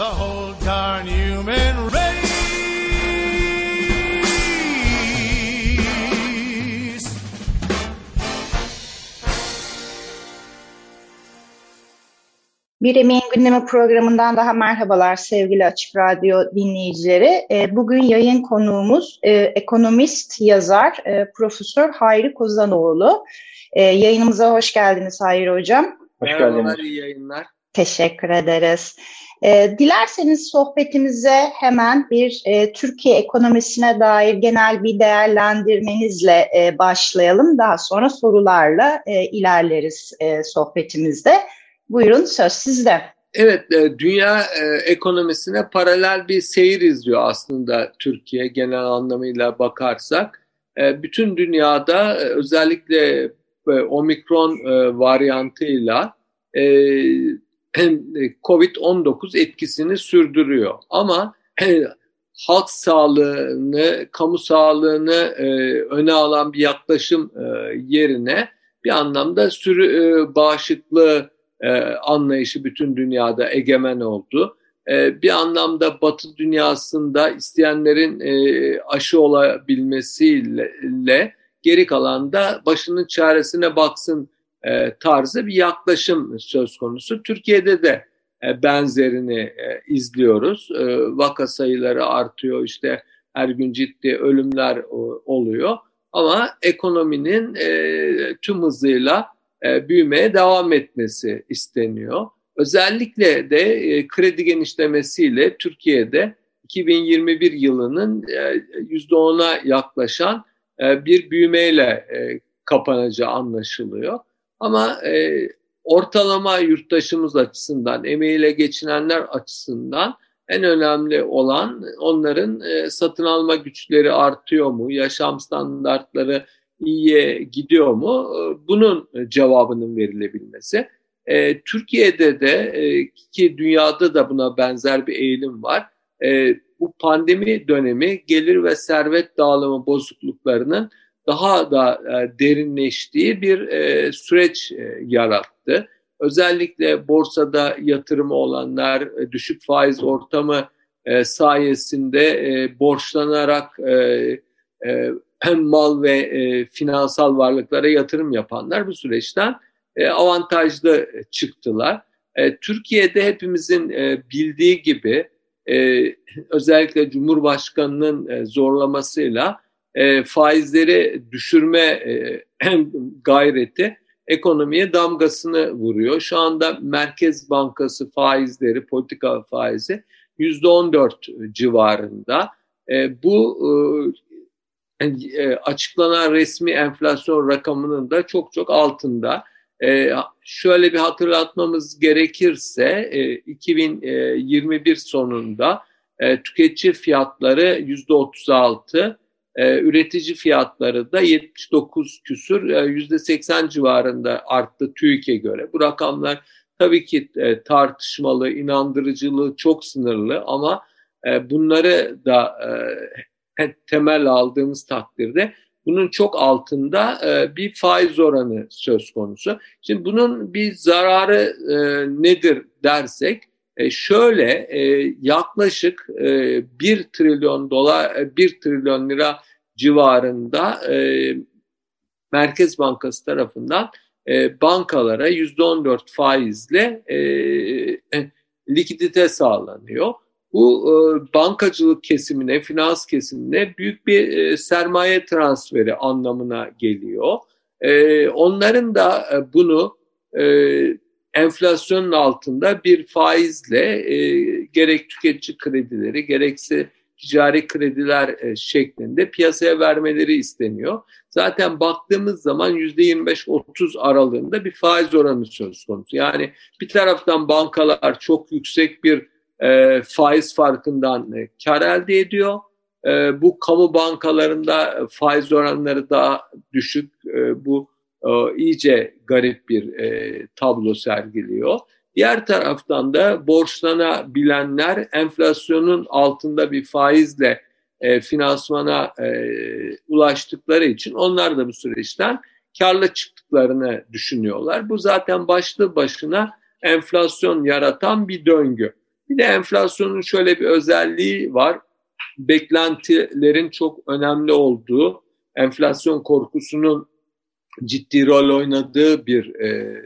the whole darn human race. Bir Emeğin Gündemi programından daha merhabalar sevgili Açık Radyo dinleyicileri. Ee, bugün yayın konuğumuz e, ekonomist, yazar, e, Profesör Hayri Kozanoğlu. Ee, yayınımıza hoş geldiniz Hayri Hocam. Hoş Merhabalar, iyi yayınlar. Teşekkür ederiz. Ee, dilerseniz sohbetimize hemen bir e, Türkiye ekonomisine dair genel bir değerlendirmenizle başlayalım. Daha sonra sorularla ilerleriz sohbetimizde. Buyurun söz sizde. Evet, e, dünya e, ekonomisine paralel bir seyir izliyor aslında Türkiye genel anlamıyla bakarsak. E, bütün dünyada özellikle omikron varyantıyla COVID-19 etkisini sürdürüyor. Ama halk sağlığını, kamu sağlığını öne alan bir yaklaşım yerine bir anlamda sürü bağışıklığı e, anlayışı bütün dünyada egemen oldu. E, bir anlamda Batı dünyasında isteyenlerin e, aşı olabilmesiyle geri kalan da başının çaresine baksın e, tarzı bir yaklaşım söz konusu. Türkiye'de de e, benzerini e, izliyoruz. Vaka sayıları artıyor işte her gün ciddi ölümler oluyor. Ama ekonominin tüm hızıyla e, büyümeye devam etmesi isteniyor. Özellikle de kredi genişlemesiyle Türkiye'de 2021 yılının e, %10'a yaklaşan bir büyümeyle kapanacağı anlaşılıyor. Ama e, ortalama yurttaşımız açısından, emeğiyle geçinenler açısından en önemli olan onların e, satın alma güçleri artıyor mu, yaşam standartları iyiye gidiyor mu? Ee, bunun cevabının verilebilmesi. E, Türkiye'de de e, ki dünyada da buna benzer bir eğilim var. E, bu pandemi dönemi gelir ve servet dağılımı bozukluklarının daha da e, derinleştiği bir e, süreç e, yarattı. Özellikle borsada yatırımı olanlar, e, düşük faiz ortamı e, sayesinde e, borçlanarak e, e, hem mal ve e, finansal varlıklara yatırım yapanlar bu süreçten e, avantajlı çıktılar. E, Türkiye'de hepimizin e, bildiği gibi e, özellikle Cumhurbaşkanı'nın e, zorlamasıyla e, faizleri düşürme e, gayreti ekonomiye damgasını vuruyor. Şu anda Merkez Bankası faizleri, politika faizi %14 civarında. E, bu e, e, açıklanan resmi enflasyon rakamının da çok çok altında. E, şöyle bir hatırlatmamız gerekirse e, 2021 sonunda e, tüketici fiyatları yüzde 36, e, üretici fiyatları da 79 küsür, e, yüzde 80 civarında arttı TÜİK'e göre. Bu rakamlar tabii ki e, tartışmalı, inandırıcılığı çok sınırlı ama e, bunları da e, temel aldığımız takdirde bunun çok altında bir faiz oranı söz konusu. Şimdi bunun bir zararı nedir dersek e, şöyle e, yaklaşık e, 1 trilyon dolar 1 e, trilyon lira civarında e, Merkez Bankası tarafından e, bankalara %14 faizle e, e, likidite sağlanıyor bu e, bankacılık kesimine, finans kesimine büyük bir e, sermaye transferi anlamına geliyor. E, onların da e, bunu e, enflasyonun altında bir faizle e, gerek tüketici kredileri gerekse ticari krediler e, şeklinde piyasaya vermeleri isteniyor. Zaten baktığımız zaman %25-30 aralığında bir faiz oranı söz konusu. Yani bir taraftan bankalar çok yüksek bir e, faiz farkından e, kar elde ediyor. Bu kamu bankalarında faiz oranları daha düşük. Bu iyice garip bir tablo sergiliyor. Diğer taraftan da borçlanabilenler enflasyonun altında bir faizle e, finansmana e, ulaştıkları için onlar da bu süreçten karlı çıktıklarını düşünüyorlar. Bu zaten başlı başına enflasyon yaratan bir döngü. Bir de enflasyonun şöyle bir özelliği var. Beklentilerin çok önemli olduğu, enflasyon korkusunun ciddi rol oynadığı bir e,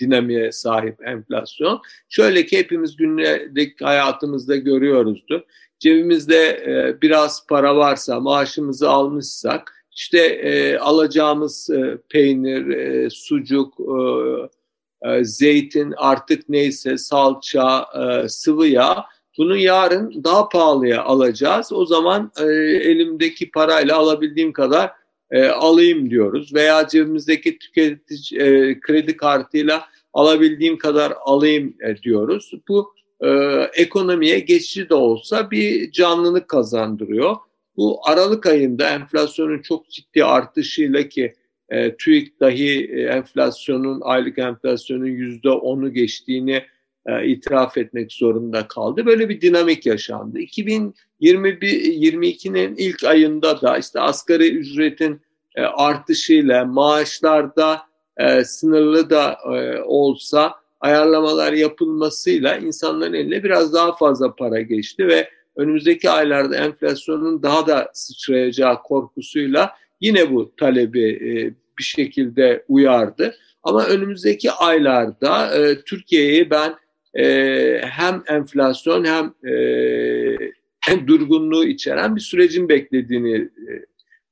dinamiğe sahip enflasyon. Şöyle ki hepimiz günlük hayatımızda görüyoruzdur. Cebimizde e, biraz para varsa, maaşımızı almışsak, işte e, alacağımız e, peynir, e, sucuk, e, e, zeytin artık neyse salça, e, sıvı yağ bunu yarın daha pahalıya alacağız. O zaman e, elimdeki parayla alabildiğim kadar e, alayım diyoruz. Veya cebimizdeki tüketici e, kredi kartıyla alabildiğim kadar alayım e, diyoruz. Bu e, ekonomiye geçici de olsa bir canlılık kazandırıyor. Bu Aralık ayında enflasyonun çok ciddi artışıyla ki e, TÜİK dahi e, enflasyonun, aylık enflasyonun yüzde onu geçtiğini e, itiraf etmek zorunda kaldı. Böyle bir dinamik yaşandı. 2022'nin ilk ayında da işte asgari ücretin e, artışıyla maaşlarda e, sınırlı da e, olsa ayarlamalar yapılmasıyla insanların eline biraz daha fazla para geçti ve önümüzdeki aylarda enflasyonun daha da sıçrayacağı korkusuyla yine bu talebi bir şekilde uyardı. Ama önümüzdeki aylarda Türkiye'yi ben e, hem enflasyon hem e, durgunluğu içeren bir sürecin beklediğini e,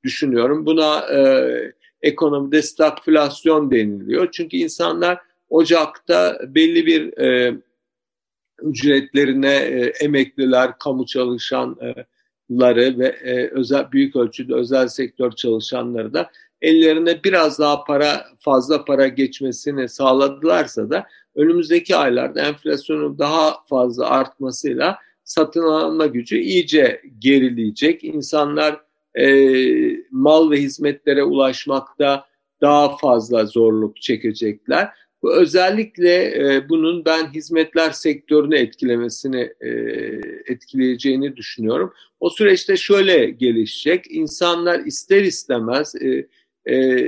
düşünüyorum. Buna e, ekonomide stagflasyon deniliyor. Çünkü insanlar Ocak'ta belli bir e, ücretlerine e, emekliler, kamu çalışanları ve e, özel büyük ölçüde özel sektör çalışanları da ellerine biraz daha para fazla para geçmesini sağladılarsa da önümüzdeki aylarda enflasyonun daha fazla artmasıyla satın alma gücü iyice gerileyecek. İnsanlar e, mal ve hizmetlere ulaşmakta daha fazla zorluk çekecekler. Bu özellikle e, bunun ben hizmetler sektörünü etkilemesini e, etkileyeceğini düşünüyorum. O süreçte şöyle gelişecek. İnsanlar ister istemez e, e,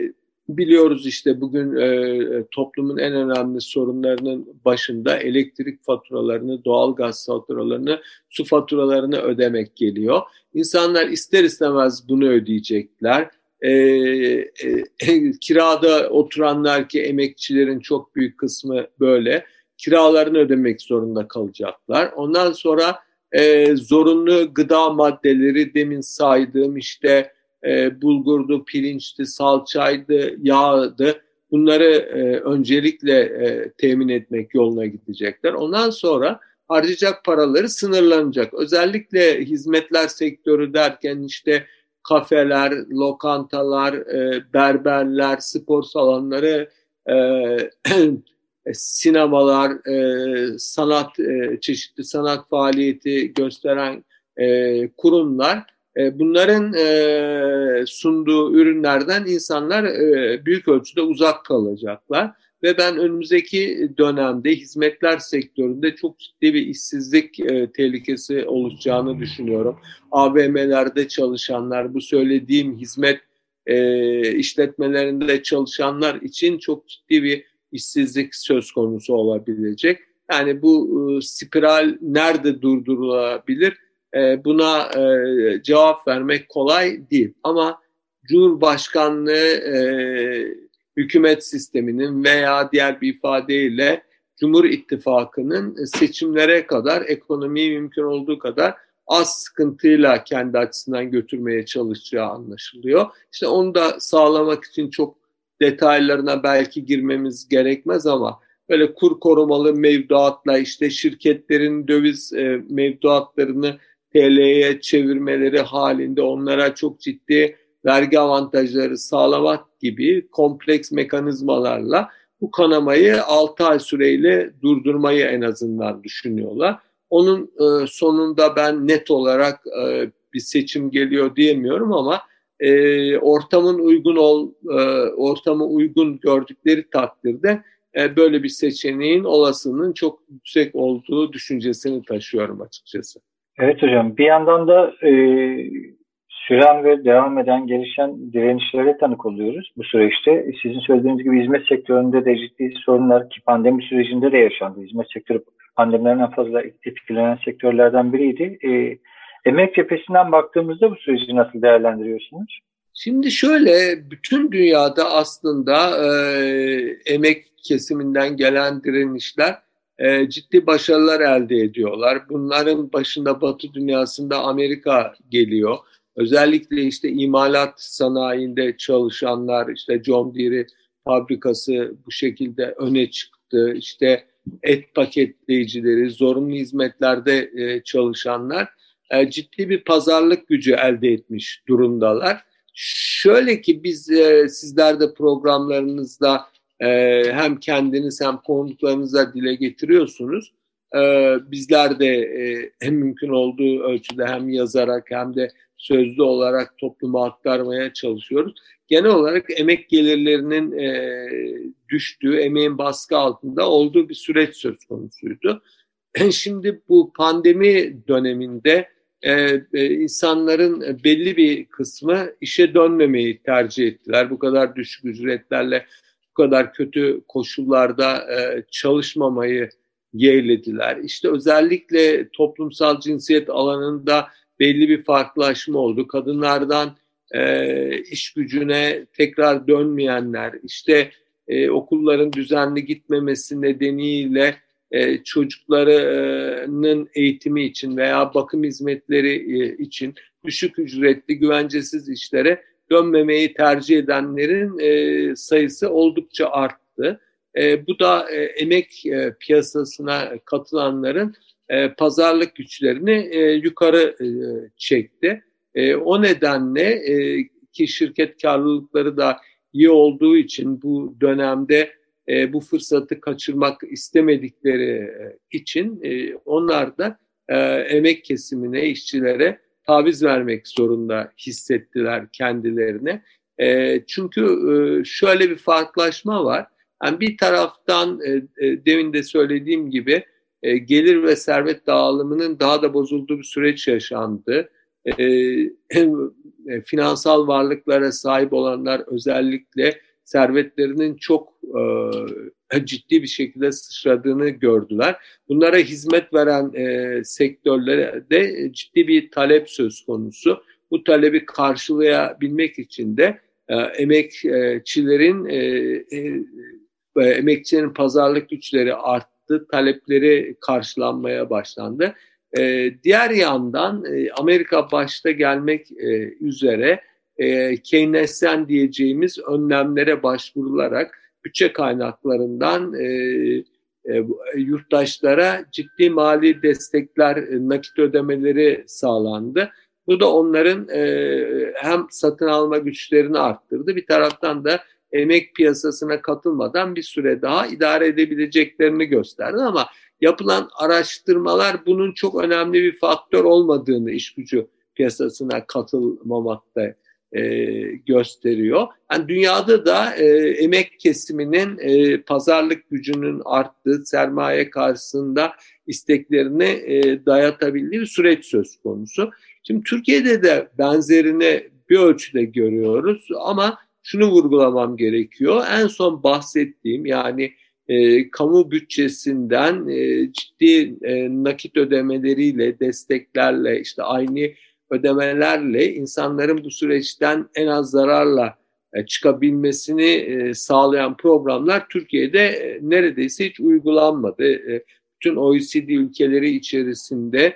biliyoruz işte bugün e, toplumun en önemli sorunlarının başında elektrik faturalarını, doğalgaz faturalarını, su faturalarını ödemek geliyor. İnsanlar ister istemez bunu ödeyecekler e, e, kirada oturanlar ki emekçilerin çok büyük kısmı böyle kiralarını ödemek zorunda kalacaklar. Ondan sonra e, zorunlu gıda maddeleri demin saydığım işte e, bulgurdu, pirinçti, salçaydı, yağdı bunları e, öncelikle e, temin etmek yoluna gidecekler. Ondan sonra harcayacak paraları sınırlanacak. Özellikle hizmetler sektörü derken işte kafeler, lokantalar, e, berberler, spor salonları, e, sinemalar, e, sanat e, çeşitli sanat faaliyeti gösteren e, kurumlar e, bunların e, sunduğu ürünlerden insanlar e, büyük ölçüde uzak kalacaklar ve ben önümüzdeki dönemde hizmetler sektöründe çok ciddi bir işsizlik e, tehlikesi oluşacağını düşünüyorum. AVM'lerde çalışanlar, bu söylediğim hizmet e, işletmelerinde çalışanlar için çok ciddi bir işsizlik söz konusu olabilecek. Yani bu e, spiral nerede durdurulabilir? E, buna e, cevap vermek kolay değil. Ama Cumhurbaşkanlığı e, hükümet sisteminin veya diğer bir ifadeyle Cumhur İttifakı'nın seçimlere kadar ekonomiyi mümkün olduğu kadar az sıkıntıyla kendi açısından götürmeye çalışacağı anlaşılıyor. İşte onu da sağlamak için çok detaylarına belki girmemiz gerekmez ama böyle kur korumalı mevduatla işte şirketlerin döviz e, mevduatlarını TL'ye çevirmeleri halinde onlara çok ciddi vergi avantajları sağlamak gibi kompleks mekanizmalarla bu kanamayı 6 ay süreyle durdurmayı en azından düşünüyorlar. onun e, sonunda ben net olarak e, bir seçim geliyor diyemiyorum ama e, ortamın uygun ol ortamı uygun gördükleri takdirde böyle bir seçeneğin olasılığının çok yüksek olduğu düşüncesini taşıyorum açıkçası. Evet hocam bir yandan da e, süren ve devam eden gelişen direnişlere tanık oluyoruz bu süreçte. Sizin söylediğiniz gibi hizmet sektöründe de ciddi sorunlar ki pandemi sürecinde de yaşandı. Hizmet sektörü pandemiden en fazla etkilenen sektörlerden biriydi. E, emek cephesinden baktığımızda bu süreci nasıl değerlendiriyorsunuz? Şimdi şöyle bütün dünyada aslında e, emek kesiminden gelen direnişler e, ciddi başarılar elde ediyorlar. Bunların başında Batı dünyasında Amerika geliyor. Özellikle işte imalat sanayinde çalışanlar, işte John Deere fabrikası bu şekilde öne çıktı. İşte et paketleyicileri, zorunlu hizmetlerde e, çalışanlar e, ciddi bir pazarlık gücü elde etmiş durumdalar. Şöyle ki biz e, sizler de programlarınızda e, hem kendiniz hem konuklarınıza dile getiriyorsunuz. E, bizler de e, hem mümkün olduğu ölçüde hem yazarak hem de sözlü olarak topluma aktarmaya çalışıyoruz. Genel olarak emek gelirlerinin e, düştüğü, emeğin baskı altında olduğu bir süreç söz konusuydu. Şimdi bu pandemi döneminde e, e, insanların belli bir kısmı işe dönmemeyi tercih ettiler. Bu kadar düşük ücretlerle, kadar kötü koşullarda e, çalışmamayı yeğlediler. İşte özellikle toplumsal cinsiyet alanında belli bir farklılaşma oldu. Kadınlardan e, iş gücüne tekrar dönmeyenler, işte e, okulların düzenli gitmemesi nedeniyle e, çocuklarının eğitimi için veya bakım hizmetleri için düşük ücretli, güvencesiz işlere dönmemeyi tercih edenlerin e, sayısı oldukça arttı. E, bu da e, emek e, piyasasına katılanların e, pazarlık güçlerini e, yukarı e, çekti. E, o nedenle e, ki şirket karlılıkları da iyi olduğu için bu dönemde e, bu fırsatı kaçırmak istemedikleri e, için e, onlar da e, emek kesimine, işçilere taviz vermek zorunda hissettiler kendilerine. E, çünkü e, şöyle bir farklılaşma var. Yani bir taraftan e, e, demin de söylediğim gibi e, gelir ve servet dağılımının daha da bozulduğu bir süreç yaşandı. E, e, finansal varlıklara sahip olanlar özellikle servetlerinin çok e, ciddi bir şekilde sıçradığını gördüler. Bunlara hizmet veren e, sektörlere ciddi bir talep söz konusu. Bu talebi karşılayabilmek için de e, emekçilerin e, e, emekçilerin pazarlık güçleri arttı, talepleri karşılanmaya başlandı. E, diğer yandan e, Amerika başta gelmek e, üzere e, Keynesyen diyeceğimiz önlemlere başvurularak bütçe kaynaklarından e, e, yurttaşlara ciddi mali destekler, e, nakit ödemeleri sağlandı. Bu da onların e, hem satın alma güçlerini arttırdı, bir taraftan da emek piyasasına katılmadan bir süre daha idare edebileceklerini gösterdi ama yapılan araştırmalar bunun çok önemli bir faktör olmadığını iş gücü piyasasına katılmamakta e, gösteriyor. Yani dünyada da e, emek kesiminin e, pazarlık gücünün arttığı, sermaye karşısında isteklerini e, dayatabildiği bir süreç söz konusu. Şimdi Türkiye'de de benzerini bir ölçüde görüyoruz ama şunu vurgulamam gerekiyor. En son bahsettiğim yani e, kamu bütçesinden e, ciddi e, nakit ödemeleriyle, desteklerle, işte aynı ödemelerle insanların bu süreçten en az zararla e, çıkabilmesini e, sağlayan programlar Türkiye'de e, neredeyse hiç uygulanmadı. Bütün OECD ülkeleri içerisinde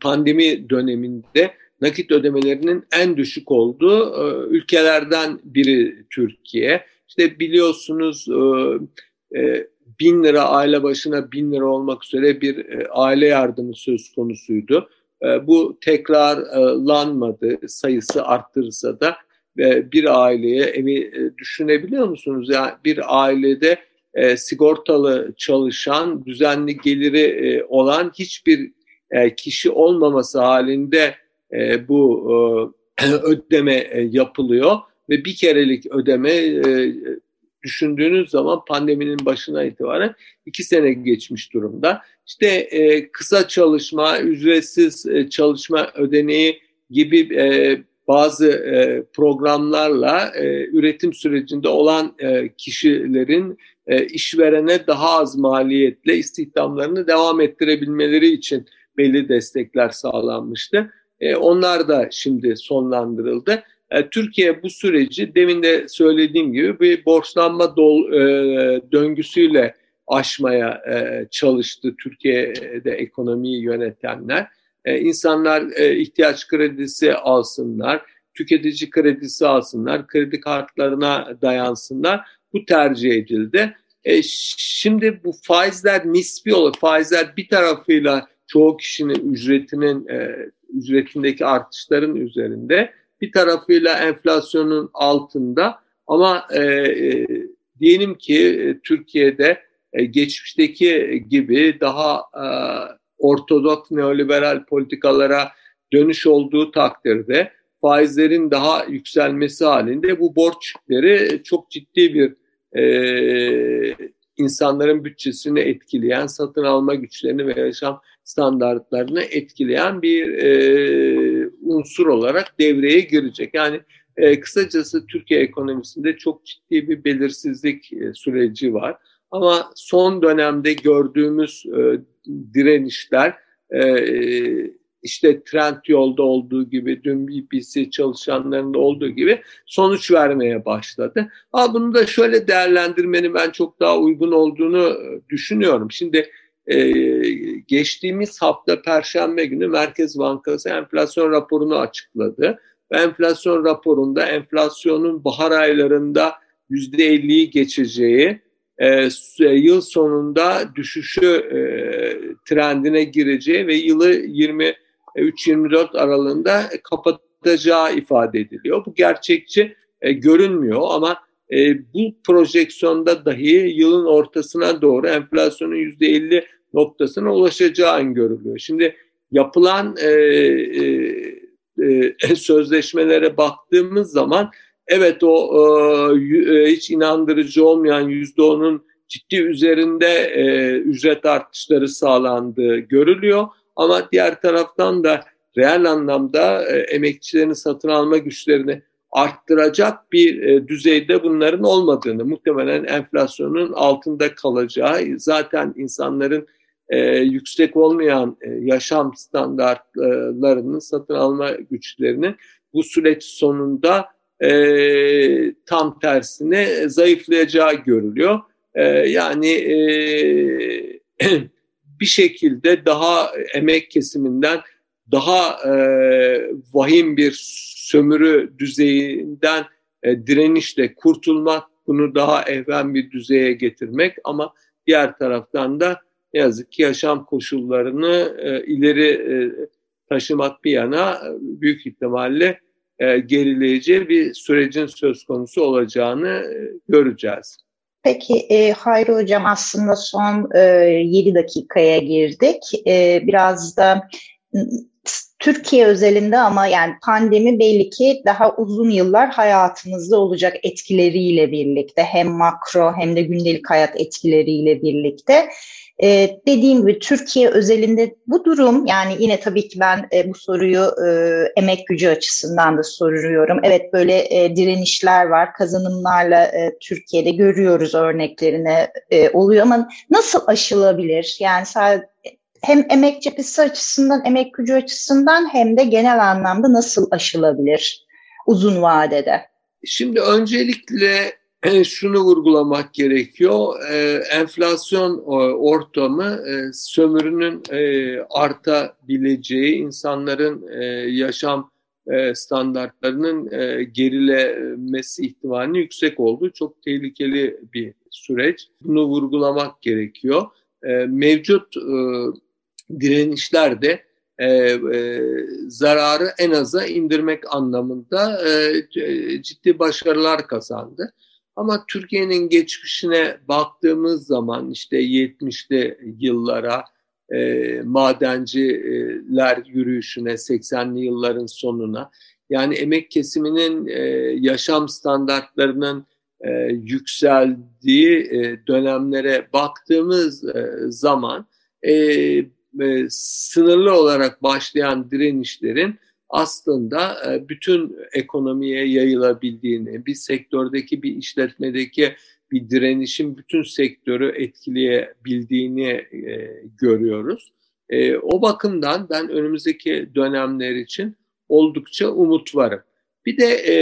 pandemi döneminde nakit ödemelerinin en düşük olduğu ülkelerden biri Türkiye. İşte biliyorsunuz bin lira aile başına bin lira olmak üzere bir aile yardımı söz konusuydu. E, bu tekrarlanmadı sayısı arttırırsa da e, bir aileye evi e, düşünebiliyor musunuz? Yani bir ailede sigortalı çalışan, düzenli geliri olan hiçbir kişi olmaması halinde bu ödeme yapılıyor ve bir kerelik ödeme düşündüğünüz zaman pandeminin başına itibaren iki sene geçmiş durumda. İşte e, kısa çalışma, ücretsiz e, çalışma ödeneği gibi e, bazı e, programlarla e, üretim sürecinde olan e, kişilerin e, işverene daha az maliyetle istihdamlarını devam ettirebilmeleri için belli destekler sağlanmıştı. E, onlar da şimdi sonlandırıldı. E, Türkiye bu süreci demin de söylediğim gibi bir borçlanma dol, e, döngüsüyle aşmaya e, çalıştı Türkiye'de ekonomiyi yönetenler. E, insanlar e, ihtiyaç kredisi alsınlar, tüketici kredisi alsınlar, kredi kartlarına dayansınlar. Bu tercih edildi. E, şimdi bu faizler nispi olur. Faizler bir tarafıyla çoğu kişinin ücretinin e, ücretindeki artışların üzerinde bir tarafıyla enflasyonun altında. Ama e, e, diyelim ki e, Türkiye'de e, geçmişteki gibi daha e, ortodoks neoliberal politikalara dönüş olduğu takdirde faizlerin daha yükselmesi halinde bu borç yükleri çok ciddi bir e, insanların bütçesini etkileyen, satın alma güçlerini ve yaşam standartlarını etkileyen bir e, unsur olarak devreye girecek. Yani e, kısacası Türkiye ekonomisinde çok ciddi bir belirsizlik e, süreci var. Ama son dönemde gördüğümüz e, direnişler e, işte trend yolda olduğu gibi dün BBC çalışanlarında olduğu gibi sonuç vermeye başladı. Ama bunu da şöyle değerlendirmenin ben çok daha uygun olduğunu e, düşünüyorum. Şimdi e, geçtiğimiz hafta Perşembe günü Merkez Bankası enflasyon raporunu açıkladı. Ve enflasyon raporunda enflasyonun bahar aylarında %50'yi geçeceği, e, yıl sonunda düşüşü e, trendine gireceği ve yılı 23-24 aralığında kapatacağı ifade ediliyor. Bu gerçekçi e, görünmüyor ama e, bu projeksiyonda dahi yılın ortasına doğru enflasyonun %50 noktasına ulaşacağı görülüyor. Şimdi yapılan e, e, e, sözleşmelere baktığımız zaman evet o e, e hiç inandırıcı olmayan yüzde onun ciddi üzerinde e, ücret artışları sağlandığı görülüyor. Ama diğer taraftan da reel anlamda e, emekçilerin satın alma güçlerini arttıracak bir e, düzeyde bunların olmadığını, muhtemelen enflasyonun altında kalacağı, zaten insanların e, yüksek olmayan e, yaşam standartlarının satın alma güçlerini bu süreç sonunda tam tersine zayıflayacağı görülüyor. Yani bir şekilde daha emek kesiminden daha e, vahim bir sömürü düzeyinden e, direnişle kurtulmak, bunu daha ehven bir düzeye getirmek ama diğer taraftan da ne yazık ki yaşam koşullarını e, ileri e, taşımak bir yana e, büyük ihtimalle e, gerileyici bir sürecin söz konusu olacağını e, göreceğiz. Peki e, Hayri Hocam aslında son e, 7 dakikaya girdik. E, biraz da Türkiye özelinde ama yani pandemi belli ki daha uzun yıllar hayatımızda olacak etkileriyle birlikte hem makro hem de gündelik hayat etkileriyle birlikte. Ee, dediğim gibi Türkiye özelinde bu durum yani yine tabii ki ben e, bu soruyu e, emek gücü açısından da soruyorum. Evet böyle e, direnişler var kazanımlarla e, Türkiye'de görüyoruz örneklerini e, oluyor ama nasıl aşılabilir? Yani sadece hem emek cephesi açısından, emek gücü açısından hem de genel anlamda nasıl aşılabilir uzun vadede? Şimdi öncelikle şunu vurgulamak gerekiyor. E, enflasyon ortamı e, sömürünün e, artabileceği, insanların yaşam standartlarının gerilemesi ihtimalinin yüksek olduğu çok tehlikeli bir süreç. Bunu vurgulamak gerekiyor. Mevcut direnişler de e, e, zararı en aza indirmek anlamında e, ciddi başarılar kazandı. Ama Türkiye'nin geçmişine baktığımız zaman işte 70'li yıllara e, madenciler yürüyüşüne 80'li yılların sonuna yani emek kesiminin e, yaşam standartlarının e, yükseldiği e, dönemlere baktığımız e, zaman e, e, sınırlı olarak başlayan direnişlerin aslında e, bütün ekonomiye yayılabildiğini, bir sektördeki bir işletmedeki bir direnişin bütün sektörü etkileyebildiğini e, görüyoruz. E, o bakımdan ben önümüzdeki dönemler için oldukça umut varım. Bir de e,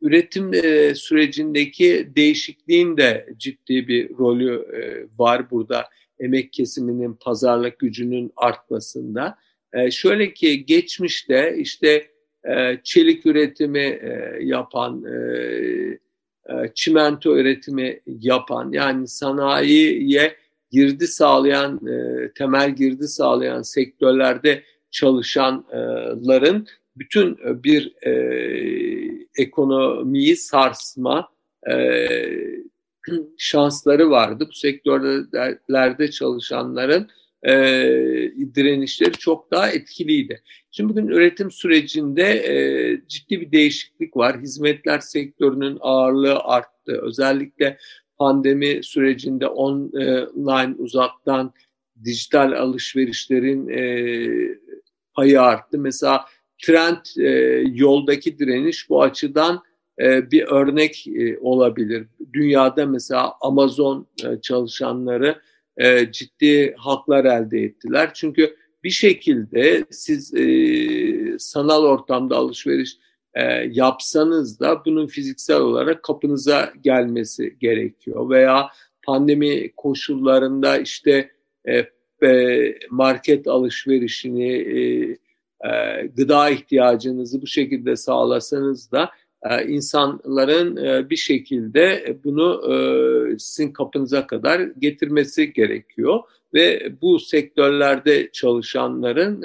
üretim e, sürecindeki değişikliğin de ciddi bir rolü e, var burada emek kesiminin pazarlık gücünün artmasında. E, şöyle ki geçmişte işte e, çelik üretimi e, yapan, e, e, çimento üretimi yapan yani sanayiye girdi sağlayan, e, temel girdi sağlayan sektörlerde çalışanların bütün bir e, ekonomiyi sarsma e, şansları vardı. Bu sektörlerde çalışanların e, direnişleri çok daha etkiliydi. Şimdi bugün üretim sürecinde e, ciddi bir değişiklik var. Hizmetler sektörünün ağırlığı arttı. Özellikle pandemi sürecinde online uzaktan dijital alışverişlerin e, payı arttı. Mesela trend e, yoldaki direniş bu açıdan e, bir örnek e, olabilir. Dünyada mesela Amazon e, çalışanları e, ciddi haklar elde ettiler. Çünkü bir şekilde siz sanal ortamda alışveriş yapsanız da bunun fiziksel olarak kapınıza gelmesi gerekiyor. Veya pandemi koşullarında işte market alışverişini, gıda ihtiyacınızı bu şekilde sağlasanız da insanların e, bir şekilde bunu e, sizin kapınıza kadar getirmesi gerekiyor ve bu sektörlerde çalışanların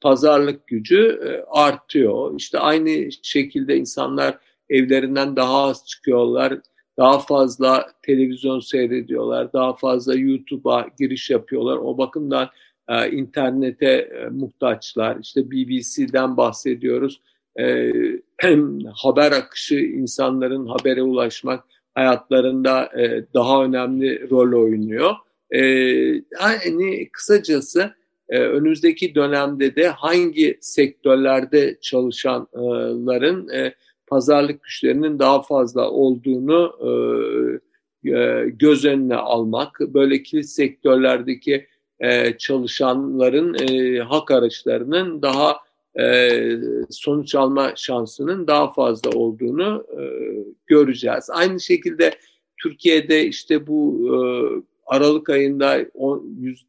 pazarlık gücü artıyor. İşte aynı şekilde insanlar evlerinden daha az çıkıyorlar, daha fazla televizyon seyrediyorlar, daha fazla YouTube'a giriş yapıyorlar. O bakımdan internete muhtaçlar. İşte BBC'den bahsediyoruz e, haber akışı, insanların habere ulaşmak hayatlarında e, daha önemli rol oynuyor. E, yani kısacası e, önümüzdeki dönemde de hangi sektörlerde çalışanların e, pazarlık güçlerinin daha fazla olduğunu e, e, göz önüne almak, böyle kilit sektörlerdeki e, çalışanların e, hak araçlarının daha e, sonuç alma şansının daha fazla olduğunu e, göreceğiz. Aynı şekilde Türkiye'de işte bu e, Aralık ayında 10, 100,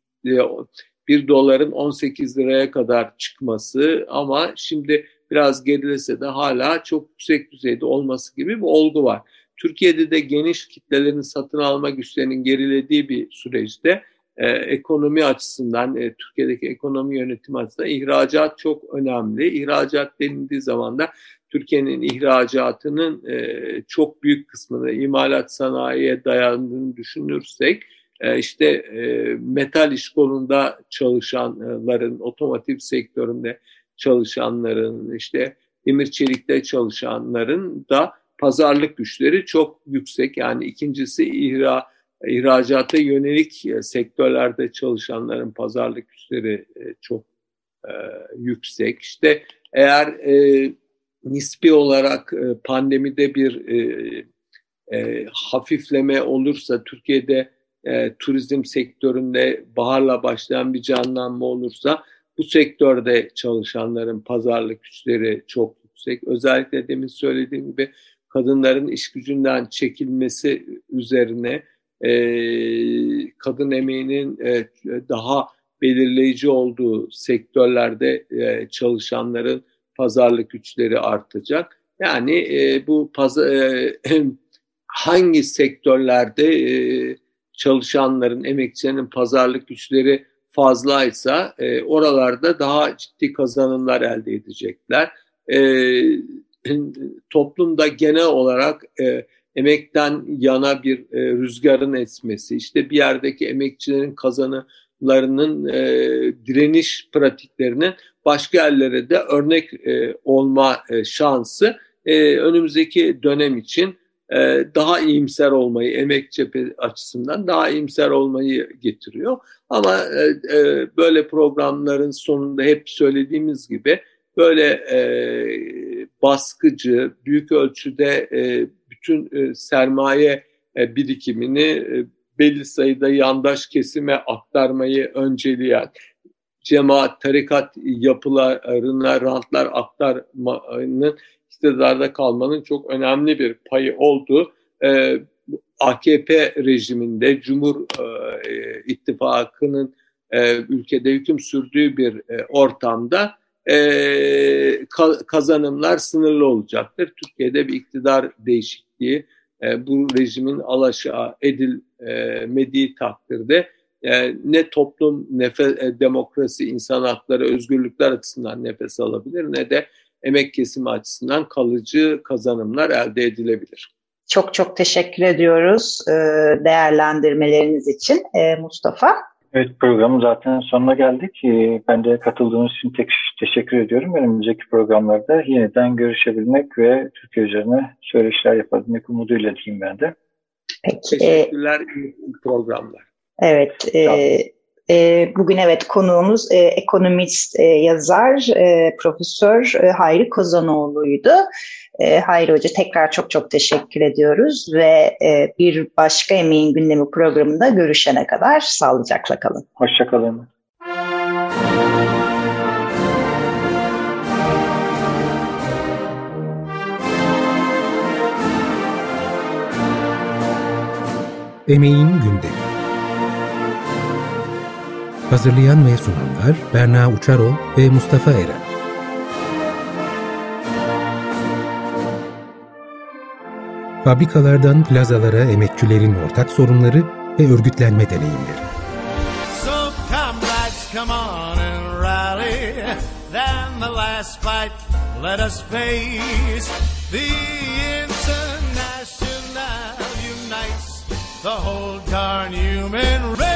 1 doların 18 liraya kadar çıkması ama şimdi biraz gerilese de hala çok yüksek düzeyde olması gibi bir olgu var. Türkiye'de de geniş kitlelerin satın alma güçlerinin gerilediği bir süreçte e, ekonomi açısından, e, Türkiye'deki ekonomi yönetimi açısından ihracat çok önemli. İhracat denildiği zaman da Türkiye'nin ihracatının e, çok büyük kısmını imalat sanayiye dayandığını düşünürsek, e, işte e, metal iş kolunda çalışanların, otomotiv sektöründe çalışanların, işte demir çelikte çalışanların da pazarlık güçleri çok yüksek. Yani ikincisi ihra ihracata yönelik e, sektörlerde çalışanların pazarlık güçleri e, çok e, yüksek. İşte eğer nispi olarak pandemide bir hafifleme olursa Türkiye'de turizm sektöründe baharla başlayan bir canlanma olursa bu sektörde çalışanların pazarlık güçleri çok yüksek. Özellikle demin söylediğim gibi kadınların iş gücünden çekilmesi üzerine e, kadın emeğinin e, daha belirleyici olduğu sektörlerde e, çalışanların pazarlık güçleri artacak. Yani e, bu pazar, e, hangi sektörlerde e, çalışanların, emekçilerin pazarlık güçleri fazlaysa e, oralarda daha ciddi kazanımlar elde edecekler. E, toplumda genel olarak e, emekten yana bir e, rüzgarın esmesi, işte bir yerdeki emekçilerin kazanı larının e, direniş pratiklerinin başka yerlere de örnek e, olma e, şansı e, önümüzdeki dönem için e, daha iyimser olmayı, emek cephe açısından daha iyimser olmayı getiriyor. Ama e, e, böyle programların sonunda hep söylediğimiz gibi böyle e, baskıcı, büyük ölçüde e, bütün e, sermaye e, birikimini e, belli sayıda yandaş kesime aktarmayı önceleyen, cemaat, tarikat yapılarına rantlar aktarmanın iktidarda kalmanın çok önemli bir payı oldu. E, AKP rejiminde Cumhur e, İttifakı'nın ülkede hüküm sürdüğü bir ortamda e, kazanımlar sınırlı olacaktır. Türkiye'de bir iktidar değişikliği e, bu rejimin alaşağı edilmediği takdirde e, ne toplum, nefe, e, demokrasi, insan hakları, özgürlükler açısından nefes alabilir ne de emek kesimi açısından kalıcı kazanımlar elde edilebilir. Çok çok teşekkür ediyoruz e, değerlendirmeleriniz için e, Mustafa. Evet programın zaten sonuna geldik. E, ben de katıldığınız için tek teşekkür ediyorum. Önümüzdeki programlarda yeniden görüşebilmek ve Türkiye üzerine söyleşiler yapabilmek umuduyla diyeyim ben de. Peki. Teşekkürler, iyi programlar. Evet, e, e, bugün evet konuğumuz e, ekonomist, e, yazar, e, profesör e, Hayri Kozanoğlu'ydu. E, Hayri Hoca tekrar çok çok teşekkür ediyoruz ve e, bir başka Emeğin Gündemi programında görüşene kadar sağlıcakla kalın. Hoşçakalın. Emeğin Gündemi Hazırlayan ve sunanlar Berna Uçarol ve Mustafa Eren. Fabrikalardan plazalara emekçilerin ortak sorunları ve örgütlenme deneyimleri. So come on and rally, then the last fight let us face. The international unites the whole darn human race.